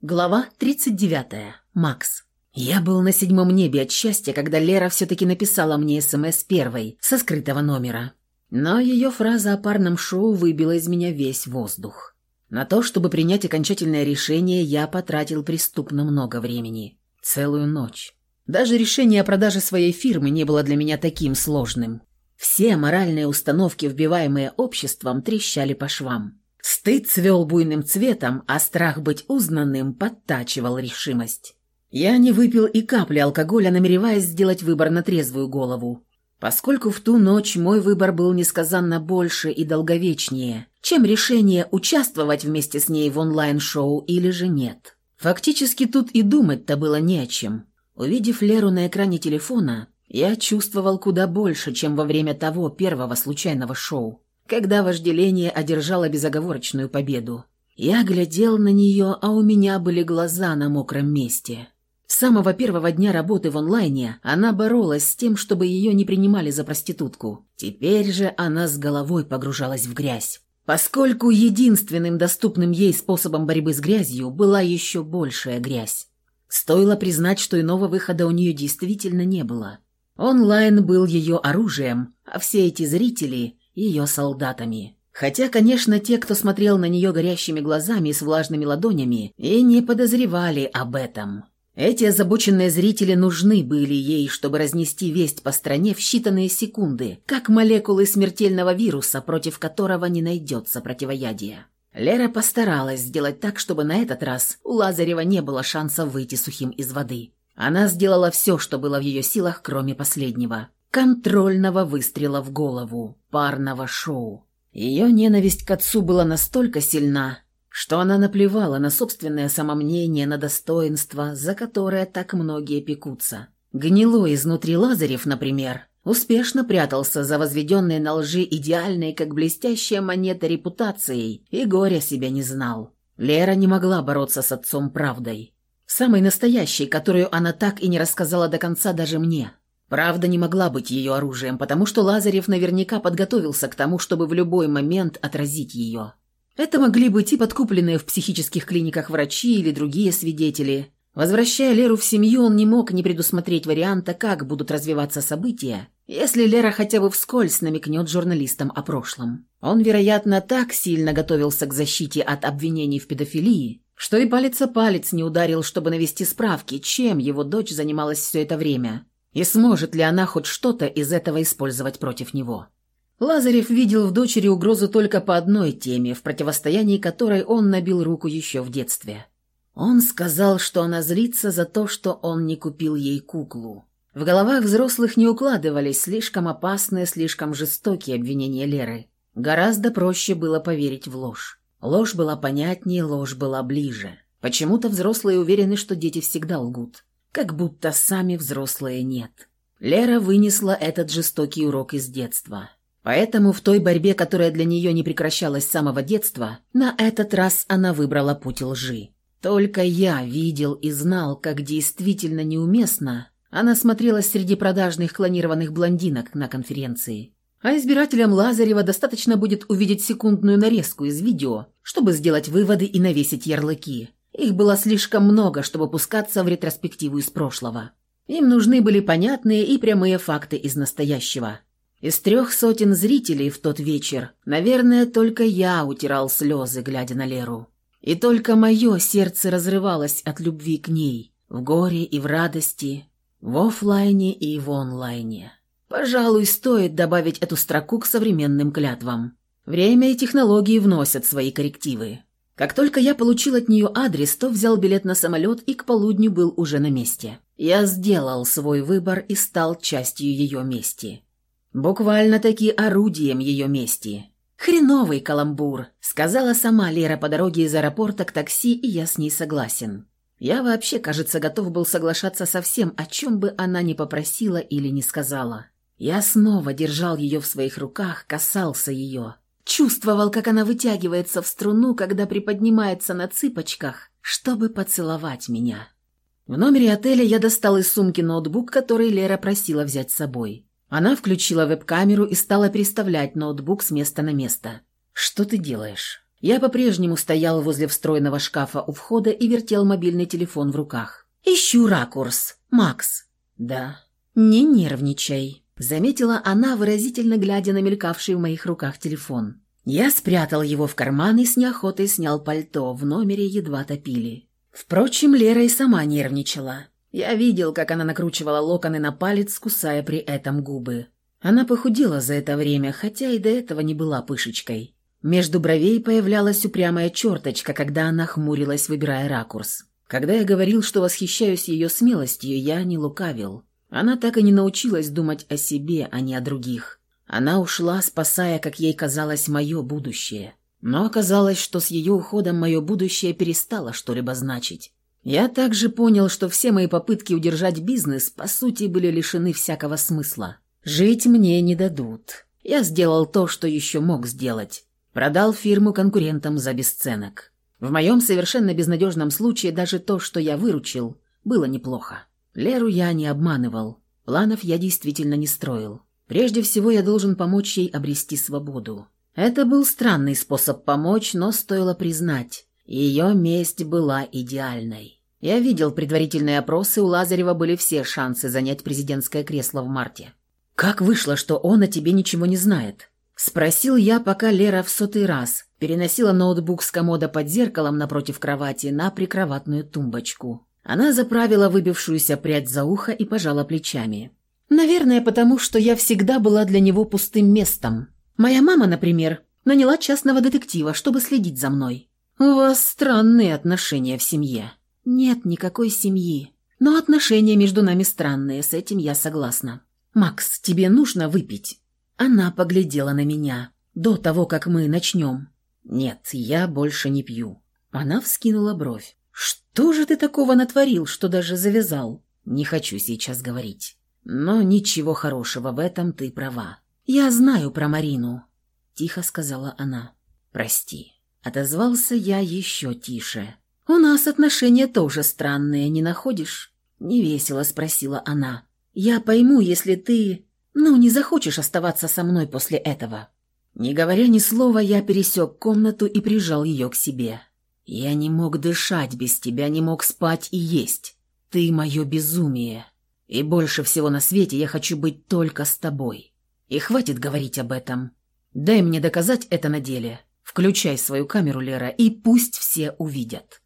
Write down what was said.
Глава 39. Макс. Я был на седьмом небе от счастья, когда Лера все-таки написала мне СМС первой, со скрытого номера. Но ее фраза о парном шоу выбила из меня весь воздух. На то, чтобы принять окончательное решение, я потратил преступно много времени. Целую ночь. Даже решение о продаже своей фирмы не было для меня таким сложным. Все моральные установки, вбиваемые обществом, трещали по швам. Стыд цвел буйным цветом, а страх быть узнанным подтачивал решимость. Я не выпил и капли алкоголя, намереваясь сделать выбор на трезвую голову. Поскольку в ту ночь мой выбор был несказанно больше и долговечнее, чем решение участвовать вместе с ней в онлайн-шоу или же нет. Фактически тут и думать-то было не о чем. Увидев Леру на экране телефона, я чувствовал куда больше, чем во время того первого случайного шоу когда вожделение одержало безоговорочную победу. Я глядел на нее, а у меня были глаза на мокром месте. С самого первого дня работы в онлайне она боролась с тем, чтобы ее не принимали за проститутку. Теперь же она с головой погружалась в грязь. Поскольку единственным доступным ей способом борьбы с грязью была еще большая грязь. Стоило признать, что иного выхода у нее действительно не было. Онлайн был ее оружием, а все эти зрители ее солдатами. Хотя, конечно, те, кто смотрел на нее горящими глазами с влажными ладонями, и не подозревали об этом. Эти озабоченные зрители нужны были ей, чтобы разнести весть по стране в считанные секунды, как молекулы смертельного вируса, против которого не найдется противоядия. Лера постаралась сделать так, чтобы на этот раз у Лазарева не было шанса выйти сухим из воды. Она сделала все, что было в ее силах, кроме последнего контрольного выстрела в голову, парного шоу. Ее ненависть к отцу была настолько сильна, что она наплевала на собственное самомнение, на достоинство, за которое так многие пекутся. Гнилой изнутри Лазарев, например, успешно прятался за возведенной на лжи идеальной, как блестящая монета репутацией, и горя себя не знал. Лера не могла бороться с отцом правдой. Самой настоящей, которую она так и не рассказала до конца даже мне. Правда не могла быть ее оружием, потому что Лазарев наверняка подготовился к тому, чтобы в любой момент отразить ее. Это могли быть и подкупленные в психических клиниках врачи или другие свидетели. Возвращая Леру в семью, он не мог не предусмотреть варианта, как будут развиваться события, если Лера хотя бы вскользь намекнет журналистам о прошлом. Он, вероятно, так сильно готовился к защите от обвинений в педофилии, что и палец о палец не ударил, чтобы навести справки, чем его дочь занималась все это время, и сможет ли она хоть что-то из этого использовать против него. Лазарев видел в дочери угрозу только по одной теме, в противостоянии которой он набил руку еще в детстве. Он сказал, что она злится за то, что он не купил ей куклу. В головах взрослых не укладывались слишком опасные, слишком жестокие обвинения Леры. Гораздо проще было поверить в ложь. Ложь была понятнее, ложь была ближе. Почему-то взрослые уверены, что дети всегда лгут как будто сами взрослые нет. Лера вынесла этот жестокий урок из детства. Поэтому в той борьбе, которая для нее не прекращалась с самого детства, на этот раз она выбрала путь лжи. Только я видел и знал, как действительно неуместно она смотрелась среди продажных клонированных блондинок на конференции. А избирателям Лазарева достаточно будет увидеть секундную нарезку из видео, чтобы сделать выводы и навесить ярлыки. Их было слишком много, чтобы пускаться в ретроспективу из прошлого. Им нужны были понятные и прямые факты из настоящего. Из трех сотен зрителей в тот вечер, наверное, только я утирал слезы, глядя на Леру. И только мое сердце разрывалось от любви к ней, в горе и в радости, в офлайне и в онлайне. Пожалуй, стоит добавить эту строку к современным клятвам. Время и технологии вносят свои коррективы. Как только я получил от нее адрес, то взял билет на самолет и к полудню был уже на месте. Я сделал свой выбор и стал частью ее мести. Буквально-таки орудием ее мести. «Хреновый каламбур», — сказала сама Лера по дороге из аэропорта к такси, и я с ней согласен. Я вообще, кажется, готов был соглашаться со всем, о чем бы она ни попросила или не сказала. Я снова держал ее в своих руках, касался ее. Чувствовал, как она вытягивается в струну, когда приподнимается на цыпочках, чтобы поцеловать меня. В номере отеля я достал из сумки ноутбук, который Лера просила взять с собой. Она включила веб-камеру и стала переставлять ноутбук с места на место. «Что ты делаешь?» Я по-прежнему стоял возле встроенного шкафа у входа и вертел мобильный телефон в руках. «Ищу ракурс. Макс». «Да». «Не нервничай», — заметила она, выразительно глядя на мелькавший в моих руках телефон. Я спрятал его в карман и с неохотой снял пальто, в номере едва топили. Впрочем, Лера и сама нервничала. Я видел, как она накручивала локоны на палец, кусая при этом губы. Она похудела за это время, хотя и до этого не была пышечкой. Между бровей появлялась упрямая черточка, когда она хмурилась, выбирая ракурс. Когда я говорил, что восхищаюсь ее смелостью, я не лукавил. Она так и не научилась думать о себе, а не о других. Она ушла, спасая, как ей казалось, мое будущее. Но оказалось, что с ее уходом мое будущее перестало что-либо значить. Я также понял, что все мои попытки удержать бизнес, по сути, были лишены всякого смысла. Жить мне не дадут. Я сделал то, что еще мог сделать. Продал фирму конкурентам за бесценок. В моем совершенно безнадежном случае даже то, что я выручил, было неплохо. Леру я не обманывал. Планов я действительно не строил. Прежде всего я должен помочь ей обрести свободу. Это был странный способ помочь, но стоило признать, ее месть была идеальной. Я видел предварительные опросы, у Лазарева были все шансы занять президентское кресло в марте. «Как вышло, что он о тебе ничего не знает?» Спросил я, пока Лера в сотый раз переносила ноутбук с комода под зеркалом напротив кровати на прикроватную тумбочку. Она заправила выбившуюся прядь за ухо и пожала плечами. Наверное, потому что я всегда была для него пустым местом. Моя мама, например, наняла частного детектива, чтобы следить за мной. У вас странные отношения в семье. Нет никакой семьи. Но отношения между нами странные, с этим я согласна. Макс, тебе нужно выпить. Она поглядела на меня. До того, как мы начнем. Нет, я больше не пью. Она вскинула бровь. Что же ты такого натворил, что даже завязал? Не хочу сейчас говорить. Но ничего хорошего в этом ты права. Я знаю про Марину, тихо сказала она. Прости. Отозвался я еще тише. У нас отношения тоже странные, не находишь? Невесело спросила она. Я пойму, если ты, ну, не захочешь оставаться со мной после этого. Не говоря ни слова, я пересек комнату и прижал ее к себе. Я не мог дышать без тебя, не мог спать и есть. Ты мое безумие. И больше всего на свете я хочу быть только с тобой. И хватит говорить об этом. Дай мне доказать это на деле. Включай свою камеру, Лера, и пусть все увидят».